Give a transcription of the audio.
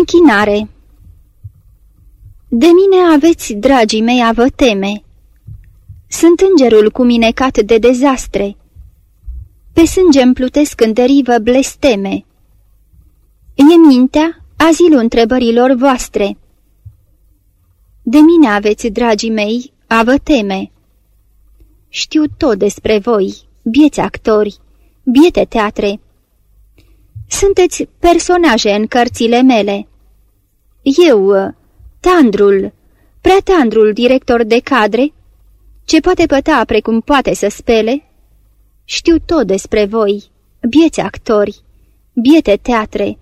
Închinare De mine aveți, dragii mei, a vă teme. Sunt îngerul cu minecat de dezastre. Pe sânge îmi plutesc în derivă blesteme. E mintea azilul întrebărilor voastre. De mine aveți, dragii mei, a vă teme. Știu tot despre voi, bieți actori, biete teatre. Sunteți personaje în cărțile mele. Eu, tandrul, prea tandrul director de cadre, ce poate păta precum poate să spele, știu tot despre voi, bieți actori, biete teatre.